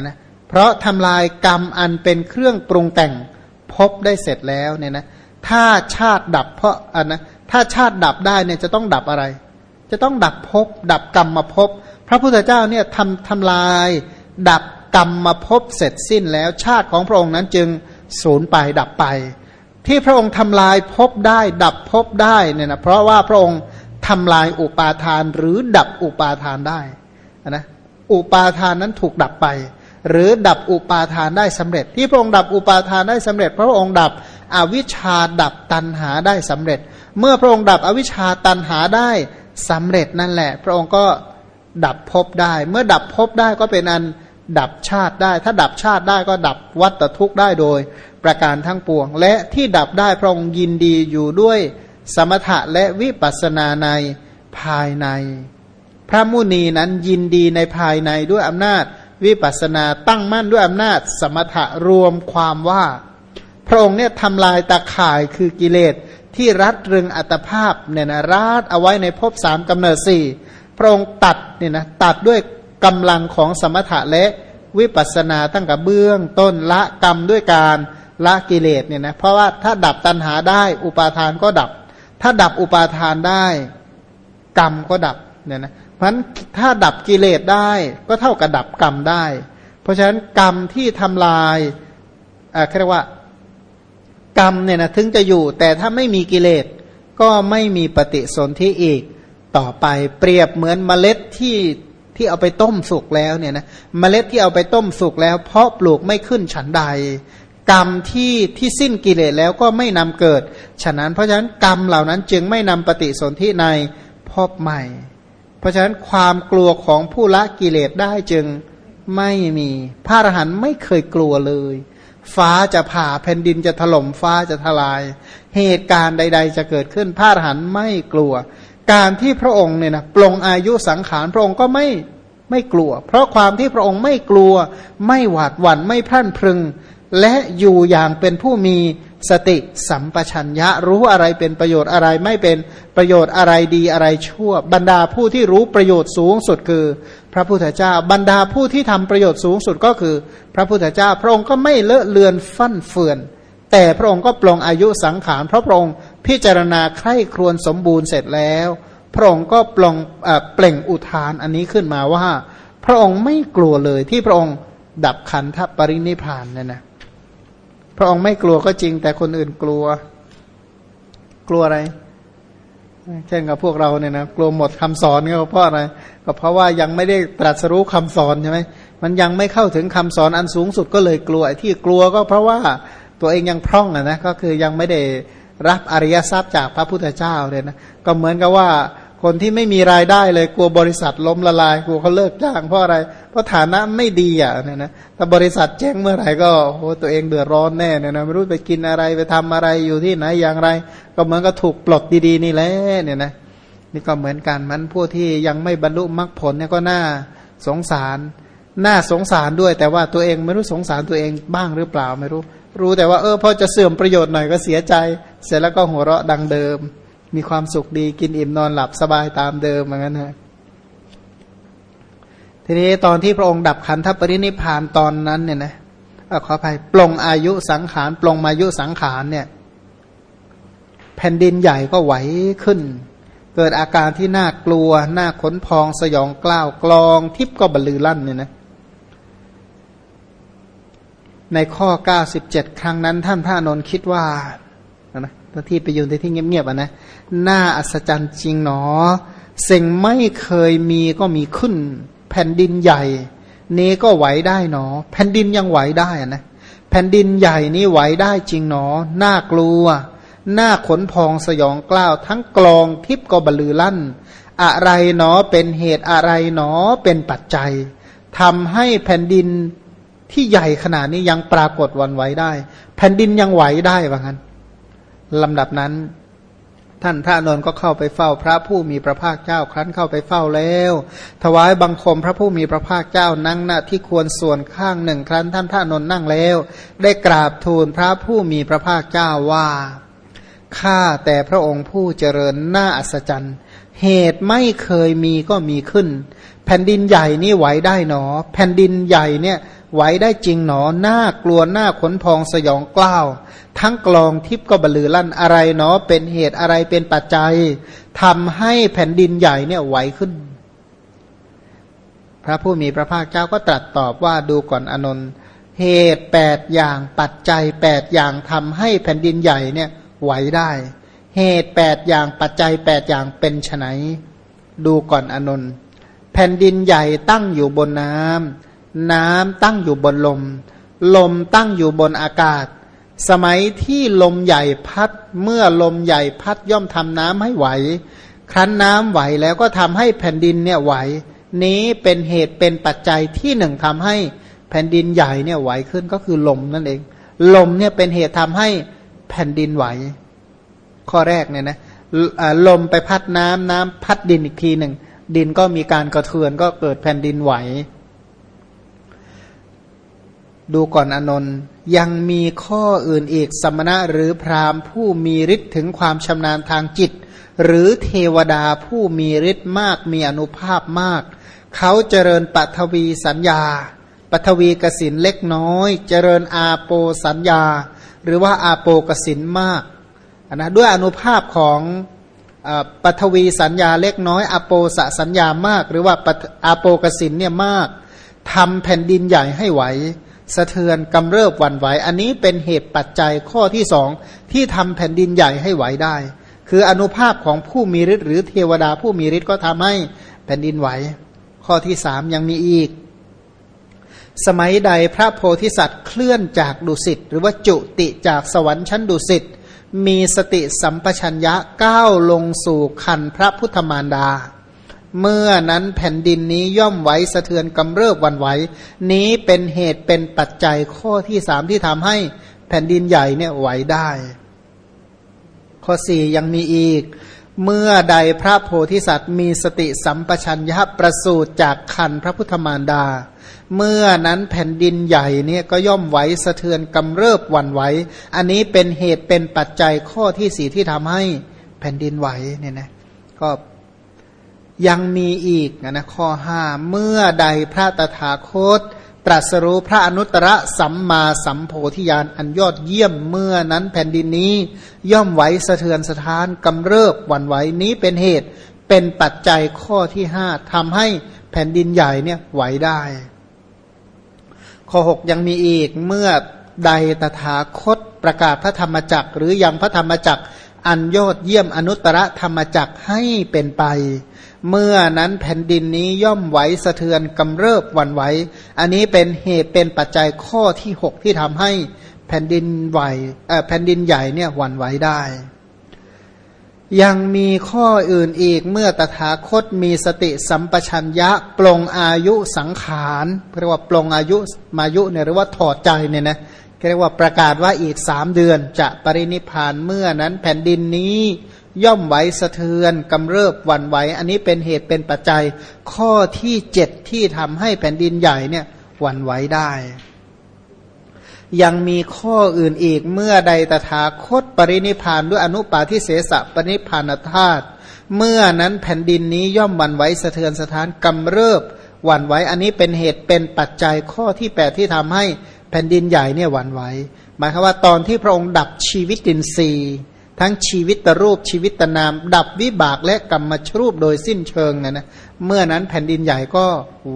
นนะเพราะทำลายกรรมอันเป็นเครื่องปรุงแต่งพบได้เสร็จแล้วเนี่ยนะถ้าชาติดับเพราะอันนะถ้าชาติดับได้เนี่ยจะต้องดับอะไร จะต้องดับภพดับกรรมมาภพพระพุทธเจ้าเนี่ยทำทำลาย ดับกรรมมาภพเสร็จสิ้นแล้วชาติของพระองค์นั้นจึงสูญไปดับไป ที่พระองค์ทำลายภพได้ ดับภพได้เนี่ยนะเพราะว่าพระองค์ทำลายอุปาทานหรือดับอุปาทานได้นะอุปาทานนั้นถูกดับไป หรือดับอุปาทานได้สำเร็จ ที่พระองค์ดับอุปาทานได้สำเร็จ พระองค์ดับอวิชชาดับตันหาได้สำเร็จ เมื่อพระองค์ดับอวิชชาตันหาได้สำเร็จนั่นแหละ พระองค์ก็ดับภพได้ เมื่อดับภพได้ก็เป็นอันดับชาติได้ ถ้าดับชาติได้ก็ดับวัตทุกข์ได้โดย ประการทั้งปวง และที่ดับได้พระองค์ยินดีอยู่ด้วยสมถะและวิปัสสนาในภายใน พระมุนีนั้นยินดีในภายในด้วยอำนาจ วิปัสนาตั้งมั่นด้วยอำนาจสมถะรวมความว่า พระองค์เนี่ยทำลายตาข่ายคือกิเลสที่รัดรึงอัตภาพเนี่ยนะรัดเอาไว้ในภพสามกำเนิดสี่พระองค์ตัดเนี่ยนะตัดด้วยกำลังของสมถะและวิปัสนาตั้งกับเบื้องต้นละกรรมด้วยการละกิเลสเนี่ยนะเพราะว่าถ้าดับตัณหาได้อุปาทานก็ดับ ถ้าดับอุปาทานได้ กรรมก็ดับเนี่ยนะ เพราะฉะนั้นถ้าดับกิเลสได้ก็เท่ากับดับกรรมได้ เพราะฉะนั้นกรรมที่ทำลายอ่าเรียกว่ากรรมเนี่ยนะถึงจะอยู่ แต่ถ้าไม่มีกิเลสก็ไม่มีปฏิสนธิอีกต่อไปเปรียบเหมือนเมล็ดที่ที่เอาไปต้มสุกแล้วเนี่ยนะเมล็ดที่เอาไปต้มสุกแล้ว เพาะปลูกไม่ขึ้นฉันใด กรรมที่ที่สิ้นกิเลสแล้วก็ไม่นำเกิด ฉะนั้นเพราะฉะนั้นกรรมเหล่านั้นจึงไม่นำปฏิสนธิในพบใหม่ เพราะฉะนั้นความกลัวของผู้ละกิเลสได้จึงไม่มี พระอรหันต์ไม่เคยกลัวเลย ฟ้าจะผ่าแผ่นดินจะถล่มฟ้าจะทลาย เหตุการณ์ใด ๆ จะเกิดขึ้นพระอรหันต์ไม่กลัว การที่พระองค์เนี่ยนะปลงอายุสังขารพระองค์ก็ไม่ไม่กลัว เพราะความที่พระองค์ไม่กลัว ไม่หวาดหวั่นไม่พรั่นพรึง และอยู่อย่างเป็นผู้มี สติสัมปชัญญะรู้อะไรเป็นประโยชน์อะไรไม่เป็นประโยชน์อะไรดีอะไรชั่ว บรรดาผู้ที่รู้ประโยชน์สูงสุดคือ พระพุทธเจ้า บรรดาผู้ที่ทำประโยชน์สูงสุดก็คือ พระพุทธเจ้า พระองค์ก็ไม่เลอะเลือนฟั่นเฟือน แต่พระองค์ก็ปลงอายุสังขารเพราะพระองค์พิจารณาใคร่ครวญสมบูรณ์เสร็จแล้ว พระองค์ก็ปลงเปล่งอุทานอันนี้ขึ้นมาว่า พระองค์ไม่กลัวเลยที่พระองค์ดับขันธปรินิพานเนี่ยนะ ระองค์ไม่กลัวก็จริง แต่คนอื่นกลัว กลัวอะไร เช่นกับพวกเราเนี่ยนะกลัวหมดคำสอนก็เพราะอะไรก็เพราะว่ายังไม่ได้ตรัสรู้คำสอนใช่ไหมมันยังไม่เข้าถึงคำสอนอันสูงสุดก็เลยกลัวที่กลัวก็เพราะว่าตัวเองยังพร่องอะนะก็คือยังไม่ได้รับอริยทรัพย์จากพระพุทธเจ้าเลยนะก็เหมือนกับว่า คนที่ไม่มีรายได้เลยกลัวบริษัทล้มละลายกลัวเขาเลิกจ้างเพราะอะไร เพราะฐานะไม่ดีอะเนี่ยนะถ้าบริษัทแจ้งเมื่อไหร่ก็โอ้ตัวเองเดือดร้อนแน่เนี่ยนะไม่รู้ไปกินอะไรไปทำอะไรอยู่ที่ไหนอย่างไร ก็เหมือนกับถูกปลดดีๆนี่แหละเนี่ยนะนี่ก็เหมือนกันมันพวกที่ยังไม่บรรลุมรรคผลเนี่ยก็น่าสงสารน่าสงสารด้วย แต่ว่าตัวเองไม่รู้สงสารตัวเองบ้างหรือเปล่าไม่รู้ รู้แต่ว่าเออพอจะเสื่อมประโยชน์หน่อยก็เสียใจ เสร็จแล้วก็หัวเราะดังเดิม มีความสุขดีกินอิ่มนอนหลับสบายตามเดิมเหมือนกันฮะทีนี้ตอนที่พระองค์ดับขันธปรินิพานตอนนั้นเนี่ยนะขออภัยปลงอายุสังขารปลงมายุสังขารเนี่ย แผ่นดินใหญ่ก็ไหวขึ้น เกิดอาการที่น่ากลัวน่าขนพองสยองกล้าวกลองทิพก็บรรลือลั่นเนี่ยนะในข้อ 97 ครั้งนั้นท่านพระนนท์คิดว่า นะที่ไปอยู่ในที่เงียบๆอะนะน่าอัศจรรย์จริงหนอ สิ่งไม่เคยมีก็มีขึ้น แผ่นดินใหญ่ นี้ก็ไหวได้หนอ แผ่นดินยังไหวได้อะนะแผ่นดินใหญ่นี้ไหวได้จริงหนอ น่ากลัวน่าขนพองสยองกล้าว ทั้งกลองทิพก็บลือลั่น อะไรหนอเป็นเหตุอะไรหนอเป็นปัจจัยทำให้แผ่นดินที่ใหญ่ขนาดนี้ยังปรากฏวันไหวได้ แผ่นดินยังไหวได้ว่างั้น ลำดับนั้น ท่านพระนนท์ก็เข้าไปเฝ้าพระผู้มีพระภาคเจ้าครั้นเข้าไปเฝ้าแล้ว ถวายบังคมพระผู้มีพระภาคเจ้านั่งหน้าที่ควรส่วนข้างหนึ่ง ครั้นท่านพระนนท์นั่งแล้ว ได้กราบทูลพระผู้มีพระภาคเจ้าว่าข้าแต่พระองค์ผู้เจริญน่าอัศจรรย์เหตุไม่เคยมีก็มีขึ้น แผ่นดินใหญ่นี่ไหวได้หนอ แผ่นดินใหญ่เนี่ย ไหวได้จริงหนอหน้ากลัวหน้าขนพองสยองกล้าว ทั้งกลองทิพย์ก็บลือลั่นอะไรหนอเป็นเหตุอะไรเป็นปัจจัยทำให้แผ่นดินใหญ่เนี่ยไหวขึ้น พระผู้มีพระภาคเจ้าก็ตรัสตอบว่าดูก่อนอนนท์เหตุแปดอย่างปัจจัยแปดอย่างทำให้แผ่นดินใหญ่เนี่ยไหวได้ เหตุแปดอย่างปัจจัยแปดอย่างเป็นไฉนดูก่อนอนนท์แผ่นดินใหญ่ตั้งอยู่บนน้ำ น้ำตั้งอยู่บนลม ลมตั้งอยู่บนอากาศ สมัยที่ลมใหญ่พัดเมื่อลมใหญ่พัดย่อมทำน้ำให้ไหว ครั้นน้ำไหวแล้วก็ทำให้แผ่นดินเนี่ยไหว นี้เป็นเหตุเป็นปัจจัยที่หนึ่งทำให้แผ่นดินใหญ่เนี่ยไหวขึ้นก็คือลมนั่นเอง ลมเนี่ยเป็นเหตุทำให้แผ่นดินไหว ข้อแรกเนี่ยนะลมไปพัดน้ำน้ำพัดดินอีกทีหนึ่งดินก็มีการกระเทือนก็เกิดแผ่นดินไหว ดูก่อนอนนท์ยังมีข้ออื่นอีกสมณะหรือพราหมณ์ผู้มีฤทธิ์ถึงความชำนาญทางจิต หรือเทวดาผู้มีฤทธิ์มากมีอนุภาพมาก เขาเจริญปัทวีสัญญาปัทวีกสินเล็กน้อย เจริญอาโปสัญญา หรือว่าอาโปกสินมากนะด้วยอนุภาพของปัทวีสัญญาเล็กน้อยอโปสสัญญามาก หรือว่าอาโปกสินเนี่ยมากทำแผ่นดินใหญ่ให้ไหว สะเทือนกำเริบวันไหว อันนี้เป็นเหตุปัจจัยข้อที่สองที่ทำแผ่นดินใหญ่ให้ไหวได้ คืออนุภาพของผู้มีฤทธิ์หรือเทวดาผู้มีฤทธิ์ก็ทำให้แผ่นดินไหว ข้อที่สามยังมีอีก สมัยใดพระโพธิสัตว์เคลื่อนจากดุสิตหรือว่าจุติจากสวรรค์ชั้นดุสิตมีสติสัมปชัญญะก้าวลงสู่คันพระพุทธมารดา เมื่อนั้นแผ่นดินนี้ย่อมไหวสะเทือนกำเริบวันไหว นี้เป็นเหตุเป็นปัจจัยข้อที่สามที่ทำให้แผ่นดินใหญ่เนี่ยไหวได้ ข้อสี่ยังมีอีก เมื่อใดพระโพธิสัตว์มีสติสัมปชัญญะประสูติจากคันพระพุทธมารดา เมื่อนั้นแผ่นดินใหญ่เนี่ยก็ย่อมไหวสะเทือนกำเริบวันไหว อันนี้เป็นเหตุเป็นปัจจัยข้อที่สี่ที่ทำให้แผ่นดินไหวเนี่ยนะก็ ยังมีอีกนะข้อห้าเมื่อใดพระตถาคต ตรัสรู้พระอนุตตรสัมมาสัมโพธิญาณอันยอดเยี่ยมเมื่อนั้นแผ่นดินนี้ ย่อมไหวสะเทือนสถานกำเริบวันไหวนี้เป็นเหตุเป็นปัจจัยข้อที่ห้าทำให้แผ่นดินใหญ่เนี่ยไหวได้ ข้อหกยังมีอีกเมื่อใดตถาคตประกาศพระธรรมจักร หรือยังพระธรรมจักรอันยอดเยี่ยมอนุตตรธรรมจักรให้เป็นไป เมื่อนั้นแผ่นดินนี้ย่อมไหวสะเทือนกำเริบวันไหว อันนี้เป็นเหตุเป็นปัจจัยข้อที่หกที่ทำให้แผ่นดินไหวแผ่นดินใหญ่เนี่ยหวั่นไหวได้ ยังมีข้ออื่นอีกเมื่อตถาคตมีสติสัมปชัญญะปลงอายุสังขารเรียกว่าปลงอายุมายุเนี่ยหรือว่าถอดใจเนี่ยนะเรียกว่าประกาศว่าอีกสามเดือนจะปรินิพานเมื่อนั้นแผ่นดินนี้ ย่อมไหวสะเทือนกำเริบวันไหว อันนี้เป็นเหตุเป็นปัจจัย ข้อที่เจ็ดที่ทำให้แผ่นดินใหญ่เนี่ยวันไหวได้ ยังมีข้ออื่นอีกเมื่อใดตถาคตปรินิพานด้วยอนุปาทิเสสะปรินิพานธาตุเมื่อนั้นแผ่นดินนี้ย่อมวันไหวสะเทือนสถานกำเริบหวั่นไหว อันนี้เป็นเหตุเป็นปัจจัยข้อที่แปดที่ทำให้แผ่นดินใหญ่เนี่ยวันไหวหมายความว่าตอนที่พระองค์ดับชีวิตดินรี ทั้งชีวิตตรูปชีวิตตนาม ดับวิบากและกรรมชรูปโดยสิ้นเชิงนะนะเมื่อนั้นแผ่นดินใหญ่ก็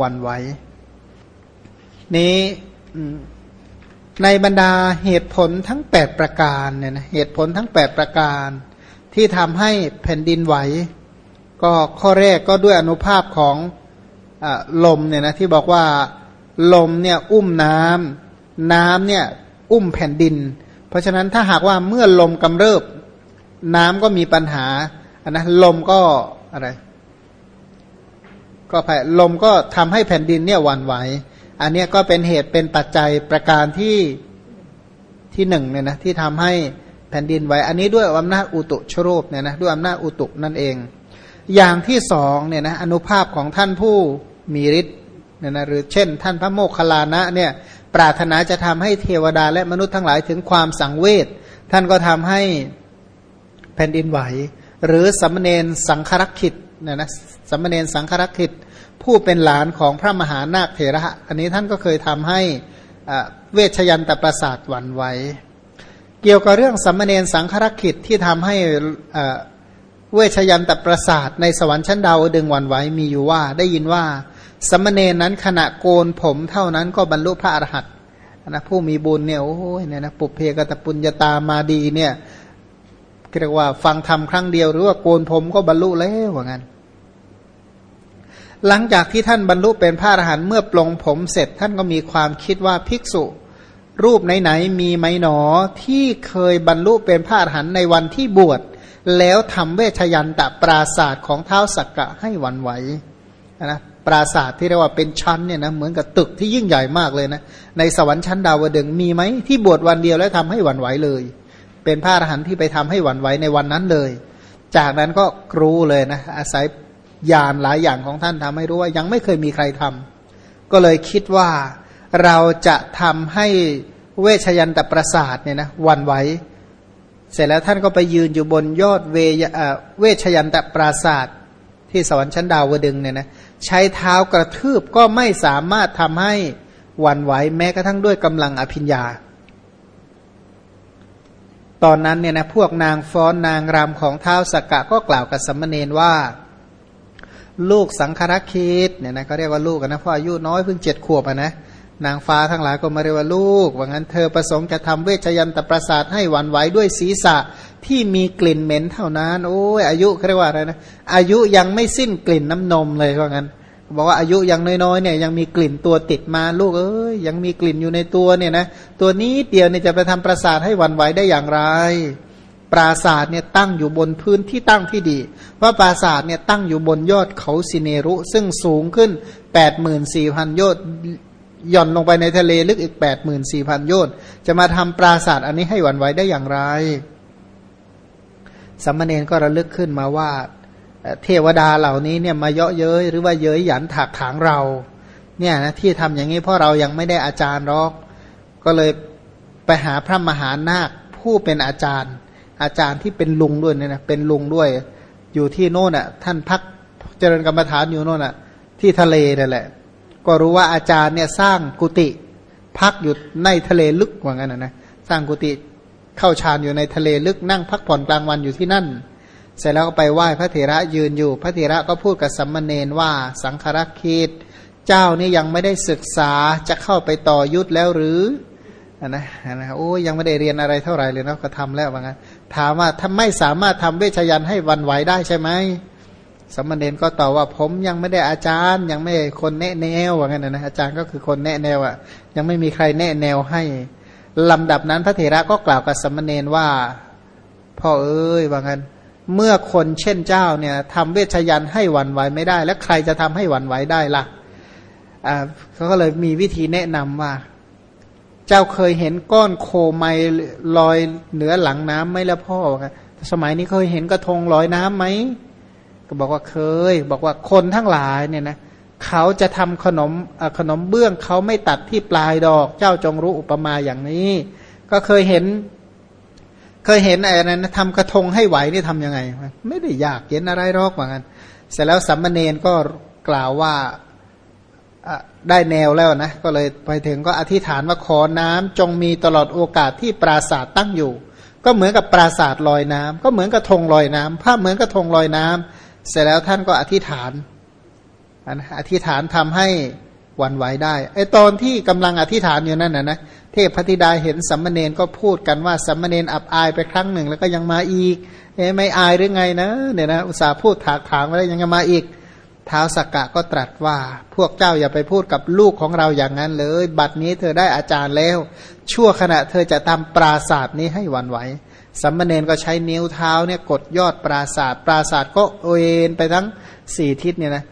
วันไหวนี้ในบรรดาเหตุผลทั้ง 8 ประการเนี่ยนะเหตุผลทั้ง 8 ประการ ที่ทำให้แผ่นดินไหว ก็ข้อแรกก็ด้วยอนุภาพของอลมเนี่ยนะที่บอกว่าลมเนี่ยอุ้มน้ำน้ำเนี่ยอุ้มแผ่นดิน เพราะฉะนั้นถ้าหากว่าเมื่อลมกำเริบ น้ำก็มีปัญหาอันนะลมก็อะไร ก็แผ่ลมก็ทำให้แผ่นดินเนี่ยวันไหว อันนี้ก็เป็นเหตุเป็นปัจจัยประการที่ที่หนึ่งเนี่ยนะที่ทำให้แผ่นดินไหว อันนี้ด้วยอำนาจอุตุชโรปเนี่ยนะด้วยอำนาจอุตุนั่นเอง อย่างที่สองเนี่ยนะอนุภาพของท่านผู้มีฤทธิ์เนี่ยนะหรือเช่น ท่านพระโมคคัลลานะเนี่ยปรารถนาจะทำให้เทวดาและมนุษย์ทั้งหลายถึงความสังเวชท่านก็ทำให้ ผ่นดินไหว หรือสัมเณรสังครักขิตเนี่ยนะสัมเณรสังครักขิตผู้เป็นหลานของพระมหานาคเถระอันนี้ท่านก็เคยทำให้เวชยันตประสาทหวั่นไหวเกี่ยวกับเรื่องสัมมเนนสังฆรกิจที่ทำให้เวชยันตประสาทในสวรรค์ชั้นดาวดึงหวั่นไหวมีอยู่ว่าได้ยินว่าสัมมเนนนั้นขณะโกนผมเท่านั้นก็บรรลุพระอรหันต์นะผู้มีบุญเนี่ยโอ้ยเนี่ยนะปุเพกตปุญญาตามาดีเนี่ย เรียกว่าฟังธรรมครั้งเดียวหรือว่าโกนผมก็บรรลุแล้วว่างั้นหลังจากที่ท่านบรรลุเป็นพระอรหันต์เมื่อปลงผมเสร็จท่านก็มีความคิดว่าภิกษุ รูปไหนๆมีไหมหนอที่เคยบรรลุเป็นพระอรหันต์ในวันที่บวชแล้วทำเวชยันตะปราศาสตร์ของเท้าสักกะให้วันไหวนะปราศาสตร์ที่เรียกว่าเป็นชั้นเนี่ยนะเหมือนกับตึกที่ยิ่งใหญ่มากเลยนะในสวรรค์ชั้นดาวดึงมีไหมที่บวชวันเดียวแล้วทำให้วันไหวเลย เป็นพระอรหันต์ที่ไปทำให้วันไหวในวันนั้นเลย จากนั้นก็รู้เลยนะอาศัยญาณหลายอย่างของท่านทำให้รู้ว่ายังไม่เคยมีใครทำก็เลยคิดว่าเราจะทำให้เวชยันตประสาทเนี่ยนะวันไหว เสร็จแล้วท่านก็ไปยืนอยู่บนยอดเวเวชยันตปราศาสตร์ที่สวรรค์ชั้นดาวดึงเนี่ยนะใช้เท้ากระทืบก็ไม่สามารถทำให้วันไหวแม้กระทั่งด้วยกำลังอภิญญา ตอนนั้นเนี่ยนะพวกนางฟ้อนนางรำของเท้าสกกะก็กล่าวกับสัมมเนนว่า ลูกสังคารคิดเนี่ยนะก็เรียกว่าลูกนะเพราะอายุน้อยเพิ่งเจ็ดขวบอะนะนางฟ้าทั้งหลายก็มาเรียกว่าลูก ว่างั้นเธอประสงค์จะทำเวชยันตประสาทให้หวันไหวด้วยศีรษะที่มีกลิ่นเหม็นเท่านั้น โอ้ยอายุเรียกว่าอะไรนะอายุยังไม่สิ้นกลิ่นน้ำนมเลยว่างั้น บอกว่าอายุยังน้อยๆเนี่ยยังมีกลิ่นตัวติดมาลูกเอ้ยยังมีกลิ่นอยู่ในตัวเนี่ยนะตัวนี้เดียวเนี่ยจะไปทำประสาทให้หวันไหวได้อย่างไร ปราศาสเนี่ยตั้งอยู่บนพื้นที่ตั้งที่ดี ว่าปราศาสเนี่ยตั้งอยู่บนยอดเขาสิเนรุ ซึ่งสูงขึ้น 8 4 0 0 0โยชน์หย่อนลงไปในทะเลลึกอีก 8 4 0 0 0โยชน์จะมาทำปราศาสอันนี้ให้หวันไหวได้อย่างไรสัมมาเนนก็ระลึกขึ้นมาว่า เทวดาเหล่านี้เนี่ยมาเยาะเย้ยหรือว่าเย้ยหยันถักถางเรา เนี่ยนะที่ทำอย่างนี้เพราะเรายังไม่ได้อาจารย์หรอก ก็เลยไปหาพระมหานาคผู้เป็นอาจารย์ อาจารย์ที่เป็นลุงด้วยเนี่ยนะเป็นลุงด้วย อยู่ที่โน่นอะท่านพักเจริญกรรมฐานอยู่โน่นอะ ที่ทะเลนั่นแหละ ก็รู้ว่าอาจารย์เนี่ยสร้างกุฏิพักอยู่ในทะเลลึกว่างั้นนะสร้างกุฏิเข้าฌานอยู่ในทะเลลึกนั่งพักผ่อนกลางวันอยู่ที่นั่น เสร็จแล้วก็ไปไหว้พระเถระยืนอยู่ พระเถระก็พูดกับสัมมาเนนว่าสังฆรักคิดเจ้านี่ยังไม่ได้ศึกษาจะเข้าไปต่อยุทธแล้วหรือนะนะโอ้ยังไม่ได้เรียนอะไรเท่าไหร่เลยนะก็ทำแล้วว่างั้นถามว่าถ้าไม่สามารถทำเวชยันให้วันไหวได้ใช่ไหมสมณเณรก็ตอบว่าผมยังไม่ได้อาจารย์ ยังไม่คนแนะแนวว่างั้นนะอาจารย์ก็คือคนแนะแนวอะ ยังไม่มีใครแนะแนวให้ลำดับนั้นพระเถระก็กล่าวกับสมณเณรว่า พ่อเอ้ยว่างั้น เมื่อคนเช่นเจ้าเนี่ยทำเวชยันให้หวันไหวไม่ได้ แล้วใครจะทำให้หวันไหวได้ล่ะอ่าเขาก็เลยมีวิธีแนะนำว่า เจ้าเคยเห็นก้อนโคไมลอยเหนือหลังน้ำไหมล้วพ่อครับสมัยนี้เคยเห็นกระทงลอยน้ำไหมก็บอกว่าเคย บอกว่าคนทั้งหลายเนี่ยนะเขาจะทำขนมขนมเบื้องเขาไม่ตัดที่ปลายดอก เจ้าจงรู้อุปมาอย่างนี้ ก็เคยเห็น เคยเห็นอะไรนะทำกระทงให้ไหวนี่ทํำยังไง ไม่ได้ยากเย็นอะไรหรอกเหมือนกันเสร็จแล้วสัมมาเนนก็กล่าวว่าได้แนวแล้วนะ ก็เลยไปถึงก็อธิษฐานว่าขอน้ำจงมีตลอดโอกาสที่ปราศาสตร์ตั้งอยู่ ก็เหมือนกับปราศาสตร์ลอยน้ำก็เหมือนกับธงลอยน้ำภาพเหมือนกับธงลอยน้ำเสร็จแล้วท่านก็อธิษฐานอธิษฐานทำให้ วันไหวได้ไอตอนที่กำลังอธิษฐานอยู่นั่นนะนะเทพพธิดาเห็นสัมมาเนนก็พูดกันว่าสัมมาเนนอับอายไปครั้งหนึ่ง แล้วก็ยังมาอีกเอ๊ไม่อายหรือไงนะเนี่ยนะอุตส่าห์พูดถากถางไว้แล้วยังมาอีกท้าวสักกะก็ตรัสว่า พวกเจ้าอย่าไปพูดกับลูกของเราอย่างนั้นเลย บัดนี้เธอได้อาจารย์แล้ว ชั่วขณะเธอจะทำปราศาสตร์นี้ให้วันไหวสัมมเนนก็ใช้นิ้วเท้าเนี่ยกดยอดปราศาสตร์ปราศาสตร์ก็เอ็นไปทั้งสี่ทิศเนี่ยนะ